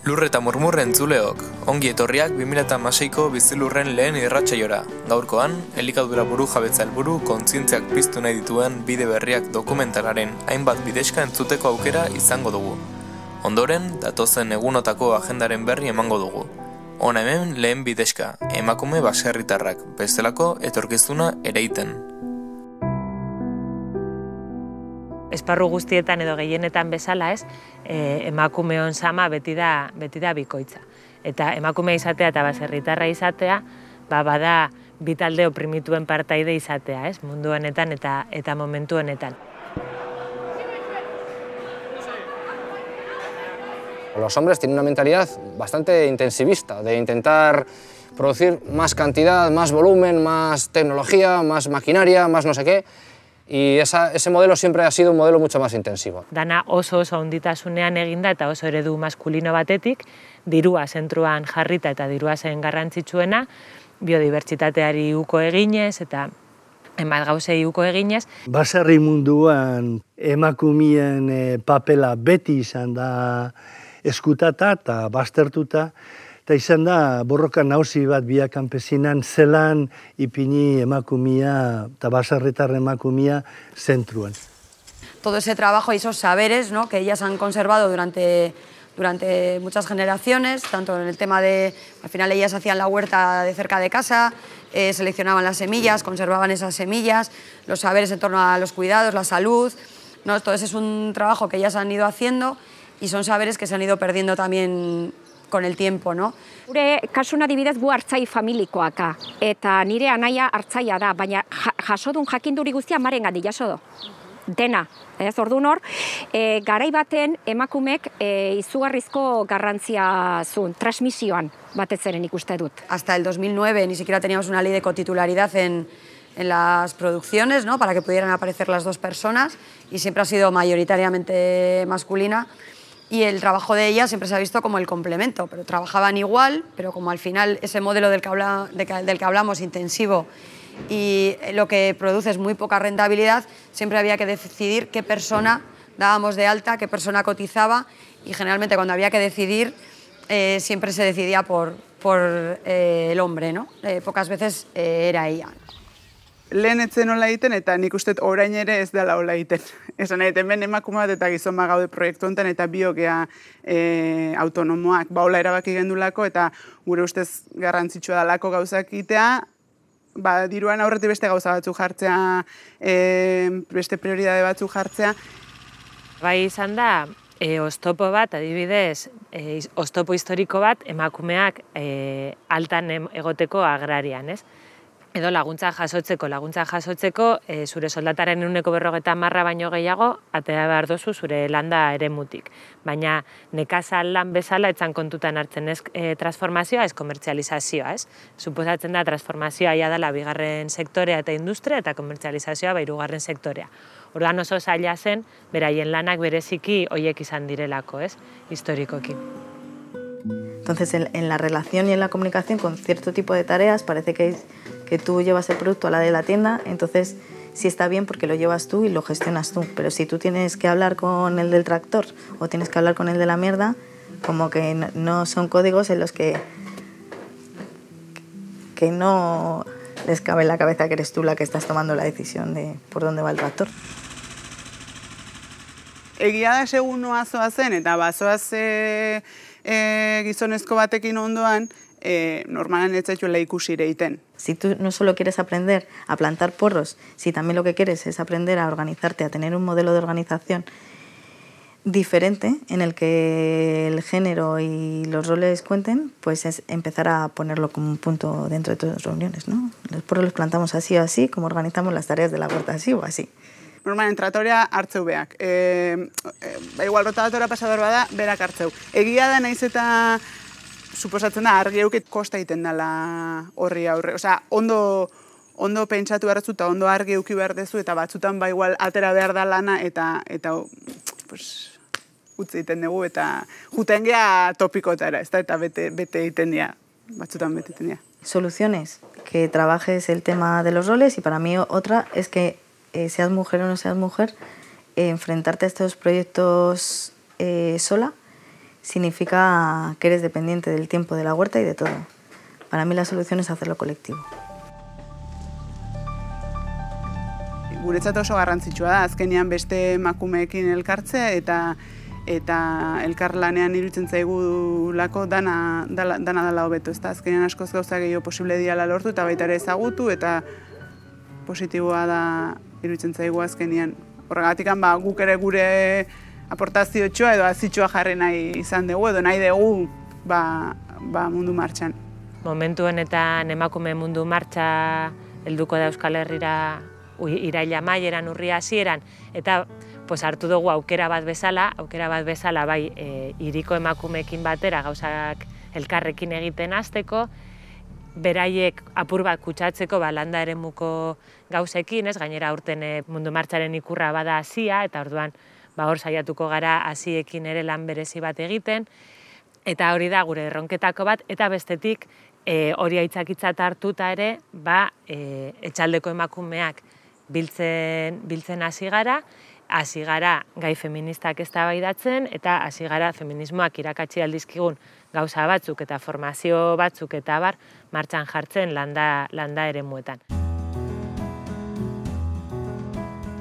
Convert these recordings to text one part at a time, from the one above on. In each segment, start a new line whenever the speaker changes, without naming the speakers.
Lur eta murmurren entzuleok, ongi etorriak 2006ko bizilurren lehen irratxaiora. Gaurkoan, elikadura buru jabetza helburu kontzientziak piztu nahi dituen bide berriak dokumentalaren hainbat bideska entzuteko aukera izango dugu. Ondoren, datozen egunotako agendaren berri emango dugu. Hona hemen lehen bideska, emakume baserritarrak, bestelako etorkizuna ereiten.
Esparru guztietan edo gehienetan bezala ez, e, emakumeon sama beti da, beti da bikoitza. Eta emakume izatea eta baserritarra izatea, ba, bada bitalde oprimituen partaide izatea, ez, mundu honetan eta eta momentu honetan.
Los hombres tienen una mentalidad bastante intensivista, de intentar producir más cantidad, más volumen, más tecnología, más maquinaria, más no sé qué, y esa, ese modelo siempre ha sido un modelo mucho más intensivo.
Dana oso oso onditasunean eginda eta oso eredu maskulino batetik, dirua zentruan jarrita eta dirua zen garrantzitsuena, biodibertsitateari uko eginez eta enbat gauzei uko eginez.
Baserri munduan emakumien e, papela beti izan da eskutata eta baztertuta, Eta izan da, borroka nauzi bat biak kanpesinan zelan ipini emakumia eta basarretar emakumia zentruan.
Todo ese trabajo y esos saberes ¿no? que ellas han conservado durante, durante muchas generaciones, tanto en el tema de, al final ellas hacían la huerta de cerca de casa, eh, seleccionaban las semillas, conservaban esas semillas, los saberes en torno a los cuidados, la salud, ¿no? todo ese es un trabajo que ellas han ido haciendo y son saberes que se han ido perdiendo también con el tiempo, no?
Gure kasuna adibidez gu hartzai familikoaka eta nire anaia hartzaia da, baina jasodun jakinduri guztia marengandik jaso do. Dena, ez ordu nor, e, garai baten emakumek e, izugarrizko garrantzia zuen, transmisioan batez eren ikuste dut.
Hasta el 2009 ni siquiera teníamos una ley de cotitularidad en, en las producciones, ¿no? para que pudieran aparecer las dos personas, y siempre ha sido mayoritariamente masculina y el trabajo de ella siempre se ha visto como el complemento, pero trabajaban igual, pero como al final ese modelo del que, habla, de, del que hablamos intensivo y lo que produce es muy poca rentabilidad, siempre había que decidir qué persona dábamos de alta, qué persona cotizaba y generalmente cuando había que decidir eh, siempre se decidía por, por eh, el hombre, ¿no? Eh, pocas veces era ella.
Lehen etzen hola egiten, eta nik uste orain ere ez dela hola egiten. Esan egiten, ben emakume bat eta gizon gaude proiektu honetan, eta biokea e, autonomoak baula erabaki gendulako, eta gure ustez garrantzitsua dalako gauzak itea, ba, diruan aurretik beste gauza batzuk jartzea, e, beste prioridade batzuk jartzea.
Bai izan da, e, oztopo bat, adibidez, e, oztopo historiko bat, emakumeak e, altan egoteko agrarian, ez? Edo laguntza jasotzeko, laguntza jasotzeko e, zure soldataren uneko berrogeta marra baino gehiago, atea behar dozu zure landa ere mutik. Baina nekazal lan bezala etzan kontutan hartzen ez e, transformazioa, ez komertzializazioa, ez? Suposatzen da transformazioa ia dela bigarren sektorea eta industria eta komertzializazioa bairugarren sektorea. Ordan oso zaila zen, beraien lanak bereziki hoiek izan direlako, ez? Historikoki.
Entonces, en, en la relación y en la comunicación con cierto tipo de tareas parece que es que tú llevas el producto a la de la tienda, entonces sí está bien porque lo llevas tú y lo gestionas tú. Pero si tú tienes que hablar con el del tractor o tienes que hablar con el de la mierda, como que no son códigos en los que, que no les cabe en la cabeza que eres tú la que estás tomando la decisión de por dónde va el tractor.
Egia da segun noazoa zen, eta bazoaz e, e, gizonezko batekin ondoan, eh, normalan ez zaituela ikusi iten.
Si tú no solo quieres aprender a plantar porros, si también lo que quieres es aprender a organizarte, a tener un modelo de organización diferente en el que el género y los roles cuenten, pues es empezar a ponerlo como un punto dentro de todas las reuniones, ¿no? Los porros los plantamos así o así, como organizamos las tareas de la huerta así o así.
Normalen, tratorea hartzeu beak. E, e, igual, rotadotora pasador bada, berak hartzeu. Egia da naiz eta suposatzen da argi euket kosta egiten dela horri aurre. Osea, ondo ondo pentsatu behar eta ondo argi euki behar dezu, eta batzutan ba igual atera behar da lana, eta, eta pues, utzi egiten dugu, eta juten geha topikotara, ez da, eta bete, bete egiten dira, batzutan bete egiten dira.
Soluciones, que trabajes el tema de los roles, y para mí otra es que eh, seas mujer o no seas mujer, eh, enfrentarte a estos proyectos eh, sola, significa que eres dependiente del tiempo de la huerta y de todo. Para mí la solución es hacerlo colectivo.
Guretzat oso garrantzitsua da, azkenean beste emakumeekin elkartzea eta eta elkarlanean irutzen zaigulako dana, dana, dana dala hobeto, ezta azkenean askoz gauza gehiago posible diala lortu eta baita ere ezagutu eta positiboa da irutzen zaigu azkenean. Horregatik ba, guk ere gure aportazio txoa edo azitxoa jarri nahi izan dugu edo nahi dugu ba, ba mundu martxan.
Momentu honetan emakume mundu martxa helduko da Euskal Herrira iraila maieran urria hasieran eta pues, hartu dugu aukera bat bezala, aukera bat bezala bai e, iriko emakumeekin batera gauzak elkarrekin egiten hasteko, beraiek apur bat kutsatzeko ba, landa ere muko gauzekin, ez gainera urten e, mundu martxaren ikurra bada hasia eta orduan ba, hor saiatuko gara hasiekin ere lan berezi bat egiten, eta hori da gure erronketako bat, eta bestetik e, hori aitzakitzat hartuta ere, ba, e, etxaldeko emakumeak biltzen, biltzen hasi gara, hasi gara gai feministak ez eta hasi gara feminismoak irakatsi aldizkigun gauza batzuk eta formazio batzuk eta bar martxan jartzen landa, landa ere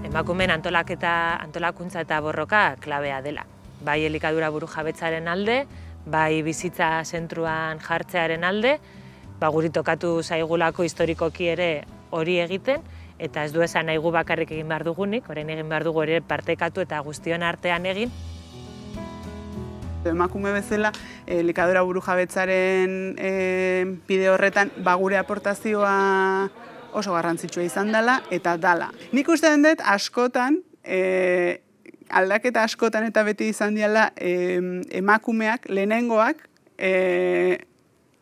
emakumen antolaketa, antolakuntza eta borroka klabea dela. Bai elikadura buru jabetzaren alde, bai bizitza zentruan jartzearen alde, ba guri tokatu zaigulako historikoki ere hori egiten, eta ez du esan nahi gu bakarrik egin behar dugunik, orain egin behar dugu ere partekatu eta guztion artean egin.
Emakume bezala, elikadura buru jabetzaren e, bide horretan, ba gure aportazioa oso garrantzitsua izan dela eta dala. Nik uste dut askotan, e, aldaketa askotan eta beti izan diala e, emakumeak, lehenengoak, e,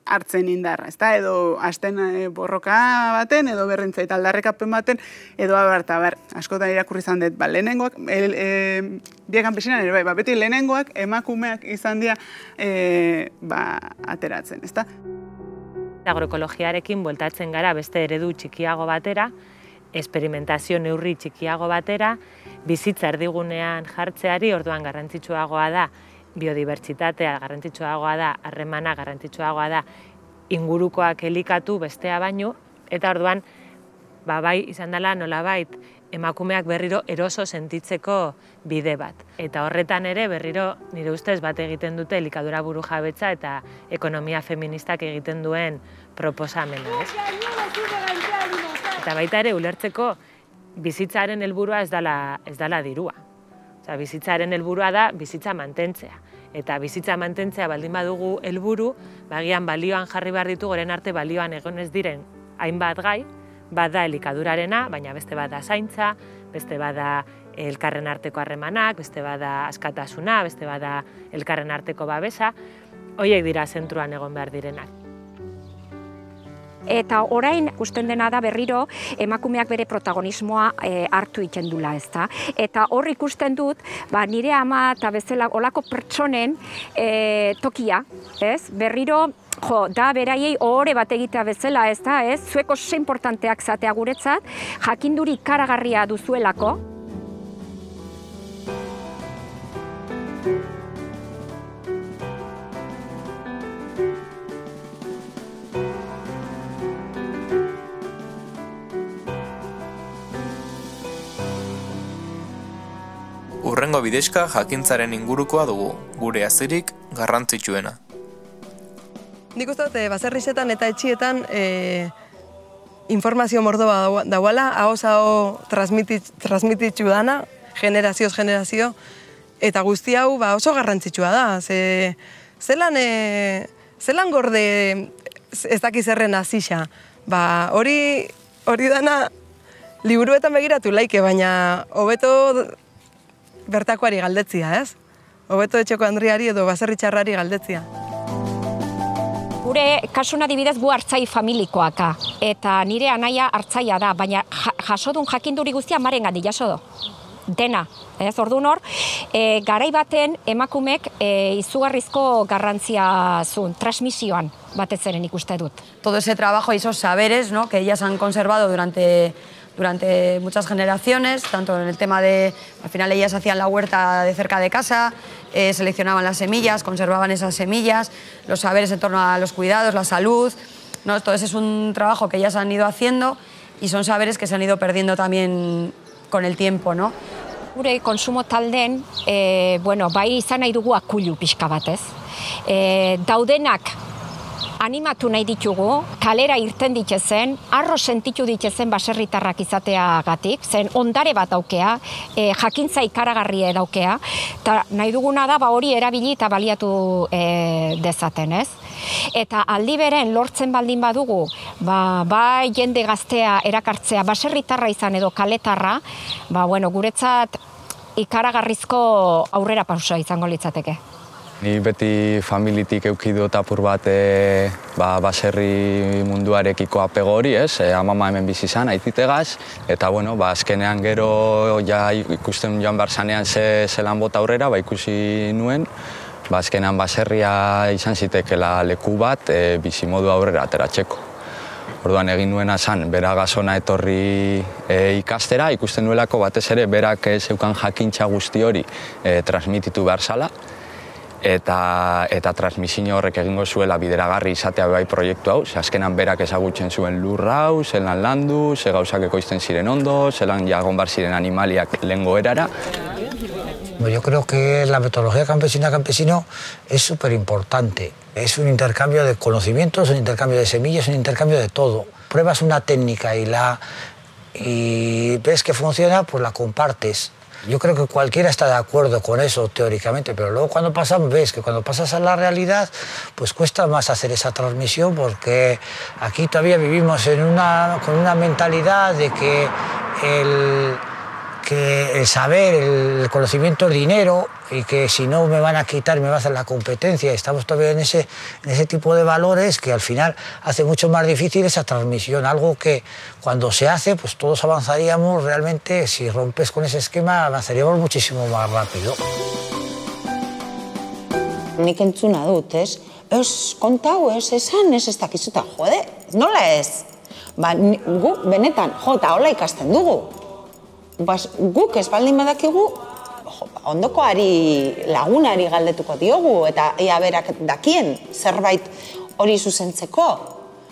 hartzen indarra, ezta? Edo hasten e, borroka baten, edo berrentza eta aldarrekapen baten, edo abarta, ber, askotan irakurri izan dut, ba, lehenengoak, el, e, biekan pesinan, ere, bai, ba, beti lehenengoak emakumeak izan dira e, ba, ateratzen, ezta?
Agroekologiarekin bueltatzen gara beste eredu txikiago batera, esperimentazio neurri txikiago batera, bizitza erdigunean jartzeari orduan garrantzitsuagoa da biodibertsitatea, garrantzitsuagoa da harremana, garrantzitsuagoa da ingurukoak elikatu bestea baino, eta orduan ba, bai izan dela nolabait emakumeak berriro eroso sentitzeko bide bat. Eta horretan ere berriro nire ustez bat egiten dute elikadura buru jabetza eta ekonomia feministak egiten duen proposamena. Ez? Eta baita ere ulertzeko bizitzaren helburua ez dala, ez dala dirua. Osa, bizitzaren helburua da bizitza mantentzea. Eta bizitza mantentzea baldin badugu helburu, bagian balioan jarri behar ditu goren arte balioan egon ez diren hainbat gai, bada elikadurarena, baina beste bada zaintza, beste bada elkarren arteko harremanak, beste bada askatasuna, beste bada elkarren arteko babesa, hoiek dira zentruan egon behar direnak.
Eta orain ikusten dena da berriro emakumeak bere protagonismoa e, hartu ikendula, ez da? Eta hor ikusten dut, ba, nire ama eta bezala olako pertsonen e, tokia, ez? Berriro Jo, da beraiei ohore bat egitea bezala, ez da, ez? Zueko ze importanteak zatea guretzat, jakinduri ikaragarria duzuelako.
Urrengo bidezka jakintzaren ingurukoa dugu, gure azirik garrantzitsuena.
Nik uste dut, e, baserrizetan eta etxietan e, informazio mordoa dauala, hau zao transmititzu dana, generazioz generazio, eta guzti hau ba, oso garrantzitsua da. Ze, zelan, e, zelan gorde ez dakiz erren azixa. Ba, hori, hori dana liburuetan begiratu laike, baina hobeto bertakoari galdetzia, ez? Hobeto etxeko Andriari edo baserritxarrari galdetzia.
Gure kasuna adibidez gu hartzai familikoaka eta nire anaia hartzaia da, baina jasodun jakinduri guztia maren gandi jaso do. Dena, ez ordu nor, e, garai baten emakumek e, izugarrizko garrantzia zuen, transmisioan batez zeren ikuste dut.
Todo ese trabajo y esos saberes ¿no? que ellas han conservado durante durante muchas generaciones, tanto en el tema de, al final ellas hacían la huerta de cerca de casa, eh, seleccionaban las semillas, conservaban esas semillas, los saberes en torno a los cuidados, la salud. ¿no? Todo ese es un trabajo que ellas han ido haciendo y son saberes que se han ido perdiendo también con el tiempo. ¿no?
Gure konsumo talden, e, bueno, bai izan nahi dugu akulu pixka batez. E, daudenak animatu nahi ditugu, kalera irten ditzezen, arro sentitu ditzezen baserritarrak izateagatik, zen ondare bat daukea, e, jakintza ikaragarria daukea, eta nahi duguna da ba hori erabili eta baliatu e, dezaten, ez? Eta aldi beren lortzen baldin badugu, ba, bai jende gaztea erakartzea baserritarra izan edo kaletarra, ba, bueno, guretzat ikaragarrizko aurrera pausa izango litzateke.
Ni beti familitik euki dut apur bat e, ba, baserri munduarekiko apego hori, ez? E, amama hemen bizi izan, aititegaz, eta bueno, ba, azkenean gero ja ikusten joan barzanean ze, zelan bota aurrera, ba, ikusi nuen, ba, azkenean baserria izan zitekela leku bat e, bizi modu aurrera ateratzeko. Orduan egin nuena zan, bera gazona etorri e, ikastera, ikusten nuelako batez ere berak zeukan jakintza guzti hori e, transmititu behar zala, eta eta transmisio horrek egingo zuela bideragarri izatea bai proiektu hau, ze azkenan berak ezagutzen zuen lur hau, zelan landu, ze gauzak ekoizten ziren ondo, zelan jagon bar ziren animaliak lengo erara.
Yo creo que la metodología campesina-campesino es súper importante. Es un intercambio de conocimientos, un intercambio de semillas, un intercambio de todo. Pruebas una técnica y, la, y ves que funciona, pues la compartes. Yo creo que cualquiera está de acuerdo con eso teóricamente, pero luego cuando pasamos, ves que cuando pasas a la realidad, pues cuesta más hacer esa transmisión porque aquí todavía vivimos en una, con una mentalidad de que el, que el saber, el conocimiento es dinero y que si no me van a quitar me va a hacer la competencia. Estamos todavía en ese, en ese tipo de valores que al final hace mucho más difícil esa transmisión, algo que cuando se hace pues todos avanzaríamos realmente, si rompes con ese esquema avanzaríamos muchísimo más rápido.
Nik entzuna dut, ez? Ez kontau, ez esan, ez ez dakizuta, jode, nola ez? Ba, gu, benetan, jo, eta hola ikasten dugu. Bas, guk ez baldin badakigu, jo, ba, ondokoari lagunari galdetuko diogu, eta ea berak dakien zerbait hori zuzentzeko.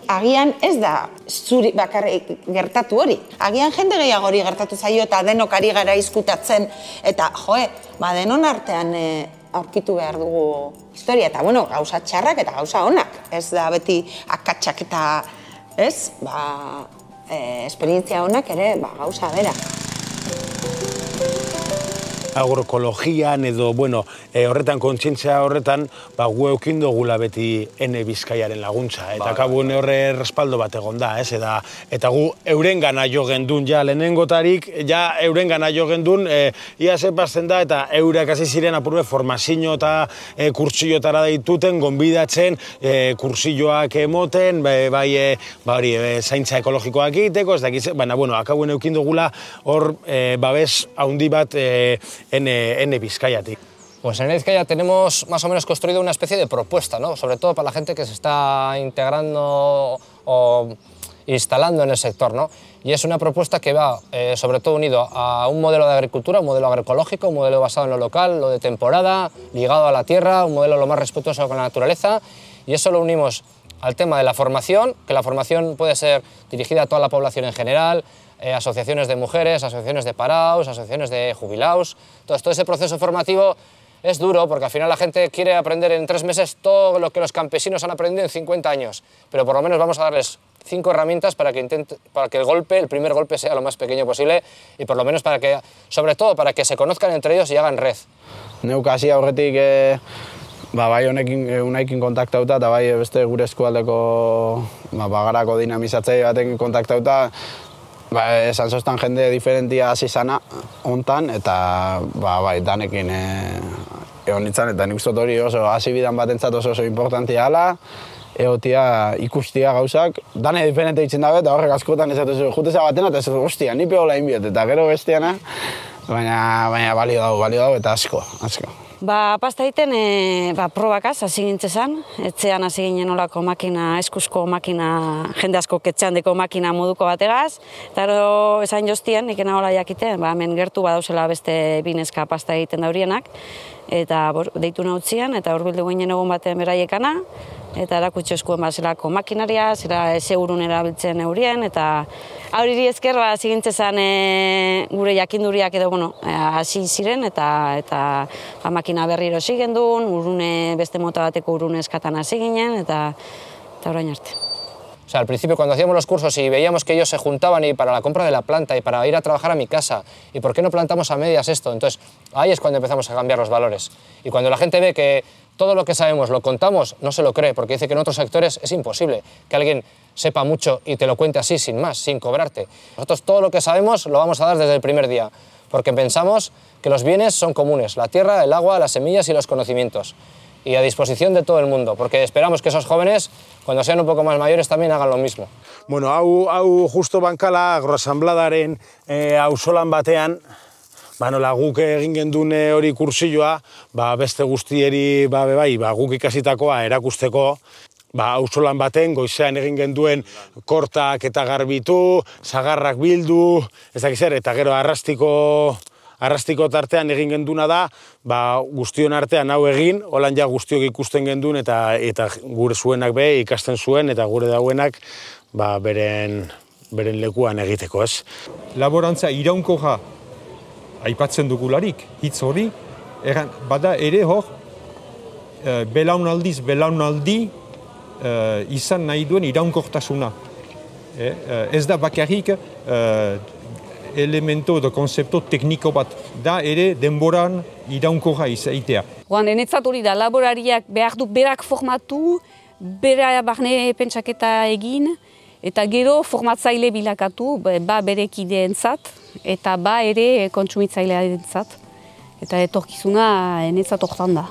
Agian ez da zuri bakarrik gertatu hori. Agian jende gehiago hori gertatu zaio eta denok ari gara izkutatzen. Eta, joe, ba denon artean e, aurkitu behar dugu historia. Eta, bueno, gauza txarrak eta gauza onak. Ez da beti akatsak eta, ez, ba, e, esperientzia onak ere, ba, gauza bera.
Agroekologian edo, bueno, e, horretan kontzientzia horretan, ba, gu eukin dugula beti ene bizkaiaren laguntza. Eta ba, kabu ba, horre respaldo bat egon da, ez? Eta, eta gu euren gana jo gendun, ja, lehenengotarik, ja, euren gana jo gendun, e, ia zepazten da, eta eurak hasi ziren apurbe formazio eta e, kursiotara dituten, gonbidatzen, e, kursioak emoten, bai, bai, ba, hori, e, zaintza ekologikoak egiteko, ez dakiz, baina, bueno, akabuen eukin dugula, hor, e, babes, haundi bat, e, N, N Vizcayatik.
Pues en Vizcaya tenemos más o menos construido una especie de propuesta, ¿no? sobre todo para la gente que se está integrando o instalando en el sector. ¿no? Y es una propuesta que va eh, sobre todo unido a un modelo de agricultura, un modelo agroecológico, un modelo basado en lo local, lo de temporada, ligado a la tierra, un modelo lo más respetuoso con la naturaleza. Y eso lo unimos al tema de la formación, que la formación puede ser dirigida a toda la población en general, eh, asociaciones de mujeres, asociaciones de parados, asociaciones de jubilados. Entonces, todo ese proceso formativo es duro porque al final la gente quiere aprender en tres meses todo lo que los campesinos han aprendido en 50 años, pero por lo menos vamos a darles cinco herramientas para que, intente, para que el golpe, el primer golpe sea lo más pequeño posible y por lo menos para que, sobre todo para que se conozcan entre ellos y hagan red.
Neuk hasi aurretik e, ba, bai honekin unaikin kontaktauta eta bai beste gure eskualdeko ba, bagarako dinamizatzaile batekin kontaktauta Ba, esan zoztan jende diferentia hasi zana hontan eta ba, bai, danekin e, egon nintzen, eta nik hori oso hasi bidan bat entzat oso oso importantia ala, egotia ikustia gauzak, dane diferente ditzen dabe, eta horrek askotan ez dut juteza batena, eta ez dut, ostia, ni peola inbiot, eta gero bestiana, baina, baina balio dago, balio dago, eta asko, asko.
Ba, pasta egiten, e, ba, probakaz, hasi gintzezan, etzean hasi ginen olako makina, eskusko makina, jende asko ketxean deko makina moduko bategaz, eta ero esan jostien, ikena hola jakite, ba, hemen gertu badauzela beste bineska pasta egiten daurienak, eta bor, deitu nautzian, eta hurbildu ginen egun baten beraiekana, eta erakutsi eskuen bazelako makinaria, zera segurun erabiltzen eurien, eta auriri ezker, ba, zigintzezan e, gure jakinduriak edo, bueno, e, hasi ziren, eta eta ba, makina berriro zigen duen, urune, beste mota bateko urune eskatan hasi ginen, eta, eta orain arte.
O sea, al principio cuando hacíamos los cursos y veíamos que ellos se juntaban y para la compra de la planta y para ir a trabajar a mi casa, ¿y por qué no plantamos a medias esto? Entonces, ahí es cuando empezamos a cambiar los valores. Y cuando la gente ve que todo lo que sabemos lo contamos, no se lo cree, porque dice que en otros sectores es imposible que alguien sepa mucho y te lo cuente así, sin más, sin cobrarte. Nosotros todo lo que sabemos lo vamos a dar desde el primer día, porque pensamos que los bienes son comunes, la tierra, el agua, las semillas y los conocimientos. Y a disposición de todo el mundo, porque esperamos que esos jóvenes, cuando sean un poco más mayores, también hagan lo mismo.
Bueno, hau, hau justo bankala agroasambladaren e, auzolan batean, ba, nola, guk egin gendun eh, hori kursilloa, ba, beste guztieri ba, be bai, ba, guk ikasitakoa erakusteko, ba, auzolan baten goizean egin genduen kortak eta garbitu, zagarrak bildu, ez dakiz zer, eta gero arrastiko arrastiko tartean egin genduna da, ba, guztion artean hau egin, holan ja guztiok ikusten gendun eta eta gure zuenak be ikasten zuen eta gure dauenak ba, beren, beren lekuan egiteko, ez?
Laborantza iraunkoja aipatzen dugularik, hitz hori, eran, bada ere hor, e, belaunaldiz, belaunaldi e, izan nahi duen iraunkortasuna. E, ez da bakarrik e, elemento edo konzepto tekniko bat da ere denboran iraunkorra izaitea.
Oan, enetzat hori da, laborariak behar du berak formatu, bera barne pentsaketa egin, eta gero formatzaile bilakatu, ba bere kideentzat, eta ba ere kontsumitzaileentzat. Eta etorkizuna enetzat hortan da.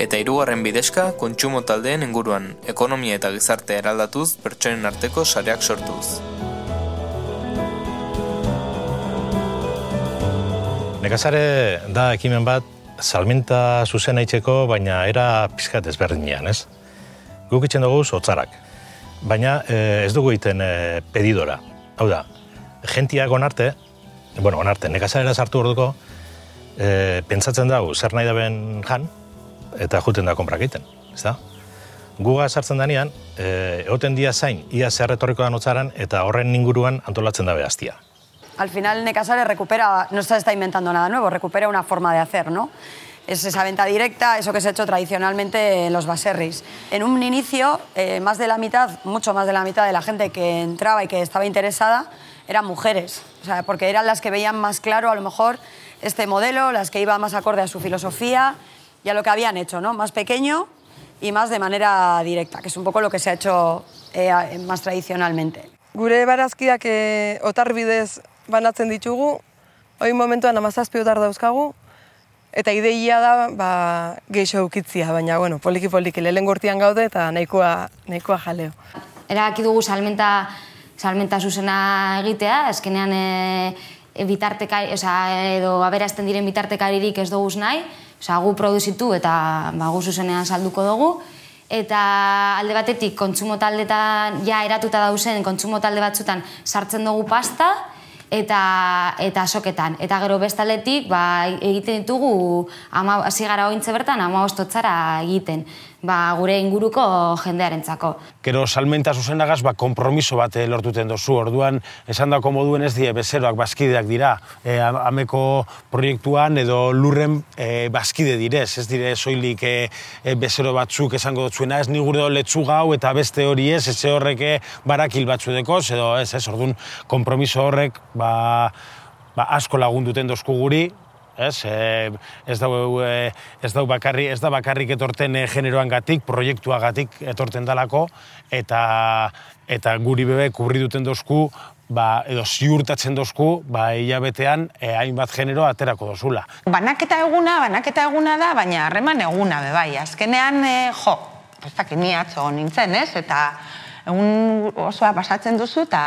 Eta hirugarren bidezka kontsumo taldeen inguruan, ekonomia eta gizarte eraldatuz pertsonen arteko sareak sortuz.
Nekazare da ekimen bat salmenta zuzen aitzeko, baina era pizkat ezberdinean, ez? Guk itxen dugu zotzarak, baina eh, ez dugu egiten eh, pedidora. Hau da, jentiak onarte, bueno, onarte, nekazarera sartu orduko, eh, pentsatzen dugu zer nahi daben jan, eta juten da konprak egiten, ez da? Guga sartzen danean, e, egoten dia zain, ia zer etorriko da notzaran, eta horren inguruan antolatzen da behaztia.
Al final Necasare recupera, no se está inventando nada nuevo, recupera una forma de hacer, ¿no? Es esa venta directa, eso que se ha hecho tradicionalmente en los baserris. En un inicio, eh, más de la mitad, mucho más de la mitad de la gente que entraba y que estaba interesada eran mujeres, o sea, porque eran las que veían más claro a lo mejor este modelo, las que iban más acorde a su filosofía y a lo que habían hecho, ¿no? Más pequeño y más de manera directa, que es un poco lo que se ha hecho eh, más tradicionalmente.
Gure barazkiak e, otar bidez banatzen ditugu, hori momentuan amazazpi otar dauzkagu, eta ideia da ba, geixo ukitzia, baina bueno, poliki-poliki lehen gortian gaude eta nahikoa, nahikoa jaleo.
Erabaki dugu salmenta, salmenta zuzena egitea, azkenean e, e, bitarteka, oza, edo aberazten diren bitartekaririk ez dugu nahi, oza, gu produzitu eta ba, zuzenean salduko dugu, eta alde batetik kontsumo taldetan ja eratuta dauzen kontsumo talde batzutan sartzen dugu pasta eta eta soketan. Eta gero bestaletik ba egiten ditugu ama hasi gara ointze bertan 15 totzara egiten ba, gure inguruko jendearentzako.
Gero salmenta zuzenagaz ba konpromiso bat eh, lortuten dozu. Orduan esandako moduen ez die bezeroak bazkideak dira. E, ameko proiektuan edo lurren e, bazkide direz, ez dire soilik e, bezero batzuk esango dutzuena, ez ni gure letzu gau eta beste hori ez, ez horreke barakil batzu deko, edo ez, ez, orduan konpromiso horrek ba, ba asko lagunduten dozku guri, ez? E, ez da e, ez da bakarri, ez da bakarrik etorten e, generoangatik, proiektuagatik etorten dalako eta eta guri bebe kubri duten dosku, ba, edo ziurtatzen dozku, ba, hilabetean e, hainbat genero aterako dozula.
Banaketa eguna, banaketa eguna da, baina harreman eguna be bai. Azkenean, e, jo, ez dakit ni atzo nintzen, ez? Eta egun osoa pasatzen duzu, eta,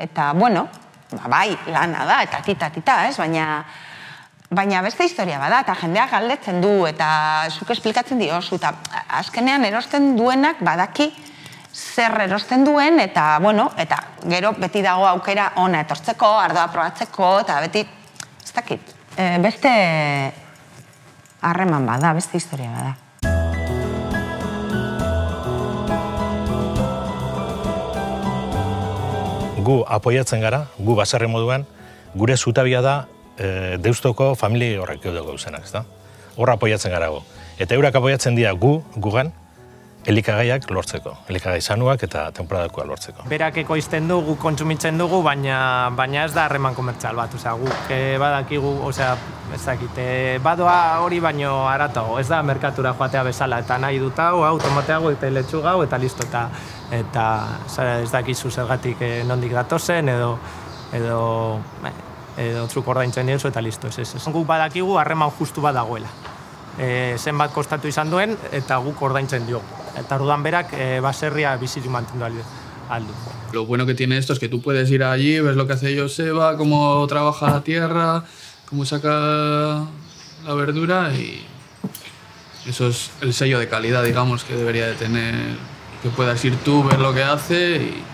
eta bueno, ba, bai, lana da, eta tita, tita, ez? Baina, Baina beste historia bada, eta jendeak galdetzen du, eta zuk esplikatzen diozu, eta azkenean erosten duenak badaki zer erosten duen, eta, bueno, eta gero beti dago aukera ona etortzeko, ardoa probatzeko, eta beti, ez dakit, e, beste harreman bada, beste historia bada.
Gu apoiatzen gara, gu baserri moduan, gure zutabia da e, deustoko familie horrek edo gauzenak, ezta? Horra apoiatzen gara gu. Eta eurak apoiatzen dira gu, gugan, elikagaiak lortzeko, elikagai sanuak eta temporadakoa lortzeko.
Berak ekoizten du, guk kontsumitzen dugu, baina baina ez da harreman komertzial bat, osea, guk e, badakigu, osea, ez dakit, e, badoa hori baino aratago, ez da merkatura joatea bezala, eta nahi dut hau, hau, tomatea hau, eta letxu gau, eta listo, eta eta ez dakizu zergatik e, nondik datozen, edo edo edo truk ordaintzen diozu eta listo, ez ez. Guk badakigu harreman justu bat dagoela. E, zenbat kostatu izan duen eta guk ordaintzen diogu eta orduan berak e, baserria bizirik mantendu aldu.
Lo bueno que tiene esto es que tú puedes ir allí, ves lo que hace Joseba, cómo trabaja la tierra, cómo saca la verdura y eso es el sello de calidad, digamos, que debería de tener, que puedas ir tú, ver lo que hace y...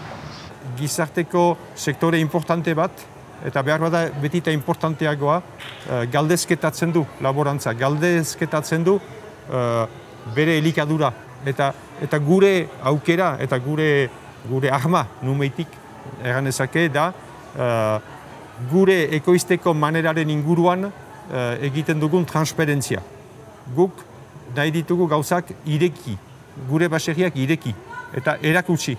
Gizarteko sektore importante bat, eta behar bada betita importanteagoa, uh, galdezketatzen du laborantza, galdezketatzen du uh, bere elikadura eta eta gure aukera eta gure gure arma numeitik eran ezake da uh, gure ekoizteko maneraren inguruan uh, egiten dugun transparentzia. Guk nahi ditugu gauzak ireki, gure baserriak ireki eta erakutsi.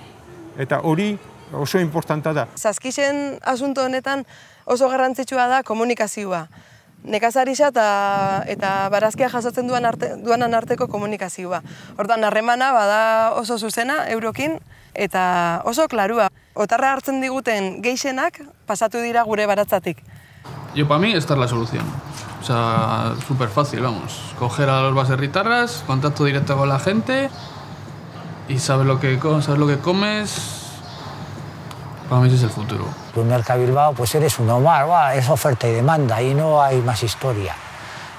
Eta hori oso importanta da.
Zaskixen asunto honetan oso garrantzitsua da komunikazioa nekazarisa eta eta barazkia jasotzen duan arte, duanan arteko komunikazioa. Hortan harremana bada oso zuzena eurokin eta oso klarua. Otarra hartzen diguten geixenak pasatu dira gure baratzatik.
Yo para mí esta es la solución. O sea, súper fácil, vamos. Coger a los baserritarras, contacto directo con la gente y sabes lo que, sabes lo que comes, para mí ese es el futuro.
Tu Merca Bilbao, pues eres un Omar, va, es oferta y demanda y no hay más historia.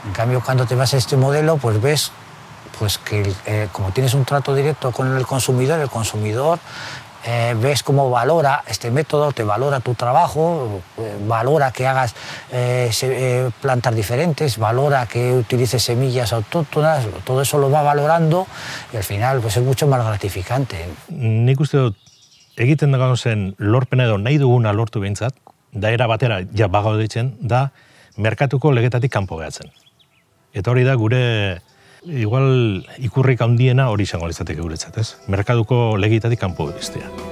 En cambio, cuando te vas a este modelo, pues ves pues que eh, como tienes un trato directo con el consumidor, el consumidor eh, ves cómo valora este método, te valora tu trabajo, eh, valora que hagas eh, se, eh, plantas diferentes, valora que utilices semillas autóctonas, todo eso lo va valorando y al final pues es mucho más gratificante.
Nik uste dut egiten dago zen lorpena edo nahi duguna lortu behintzat, da era batera ja bagau ditzen, da merkatuko legetatik kanpo gehatzen. Eta hori da gure igual ikurrik handiena hori izango litzateke guretzat, ez? Merkatuko legetatik kanpo bestea.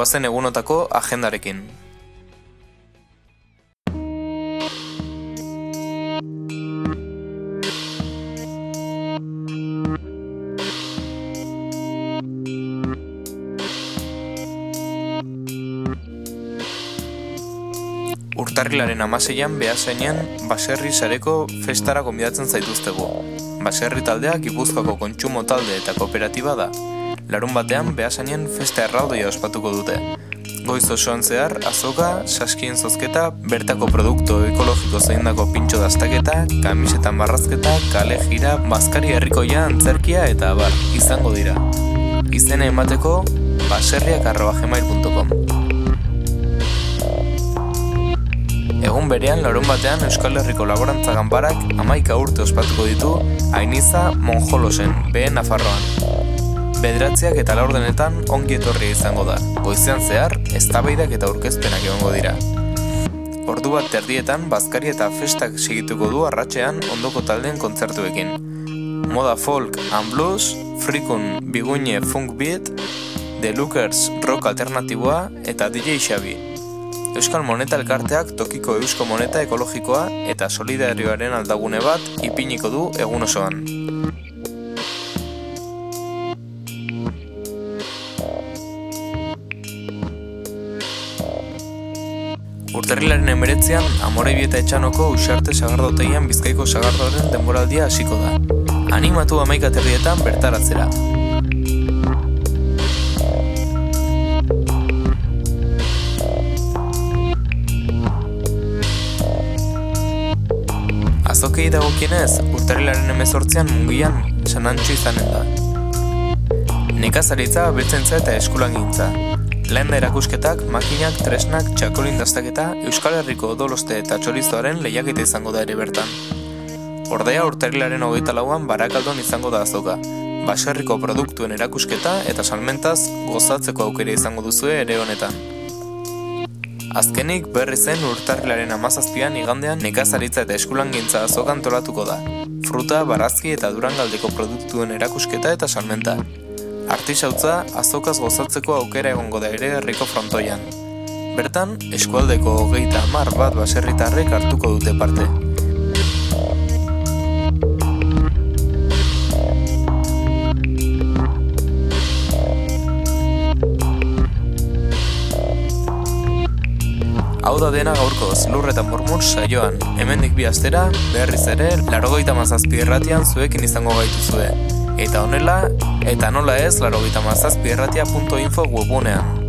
Goazen egunotako agendarekin. Urtarrilaren amaseian behasainan baserri sareko festara gonbidatzen zaituztegu. Baserri taldea Gipuzkoako kontsumo talde eta kooperatiba da. Larun batean behasainen festa erraldoia ospatuko dute. Goiz osoan zehar, azoka, saskien zozketa, bertako produkto ekologiko zeindako pintxo daztaketa, kamisetan barrazketa, kale jira, bazkari herrikoia, antzerkia eta abar, izango dira. Izena emateko, baserriak.gmail.com Egun berean, larun batean Euskal Herriko Laborantza Ganbarak amaika urte ospatuko ditu Ainiza Monjolosen, behen Nafarroan. Bederatziak eta laurdenetan ongi etorria izango da. Goizean zehar, eztabaidak eta aurkezpenak egongo dira. Ordu bat terdietan, bazkari eta festak segituko du arratsean ondoko taldeen kontzertuekin. Moda folk and blues, frikun biguine funk beat, The Lookers rock alternatiboa eta DJ Xabi. Euskal Moneta elkarteak tokiko eusko moneta ekologikoa eta solidarioaren aldagune bat ipiniko du egun osoan. Urtarrilaren emeretzean, Amorebi eta Etxanoko usarte sagardotegian bizkaiko sagardoren denboraldia hasiko da. Animatu amaika terrietan bertaratzera. Azokei dagokienez, urtarrilaren emezortzean mungian sanantxo izanen da. Nekazaritza, beltzentza eta eskulangintza. Lehen erakusketak, makinak, tresnak, txakolin daztaketa, Euskal Herriko odoloste eta txorizoaren lehiaketa izango da ere bertan. Ordea urtarrilaren hogeita lauan barakaldon izango da azoka. Baserriko produktuen erakusketa eta salmentaz gozatzeko aukera izango duzue ere honetan. Azkenik berri zen urtarrilaren amazazpian igandean nekazaritza eta eskulangintza azokan tolatuko da. Fruta, barazki eta durangaldeko produktuen erakusketa eta salmenta. Artisautza azokaz gozatzeko aukera egongo da ere herriko frontoian. Bertan, eskualdeko hogeita hamar bat baserritarrek hartuko dute parte. Hau da dena gaurkoz, lur eta murmur saioan. Hemendik bi astera, berriz ere, larogeita mazazpi erratian zuekin izango gaituzue. Eta honela, eta nola ez, larogeita mazazpi erratia.info webunean.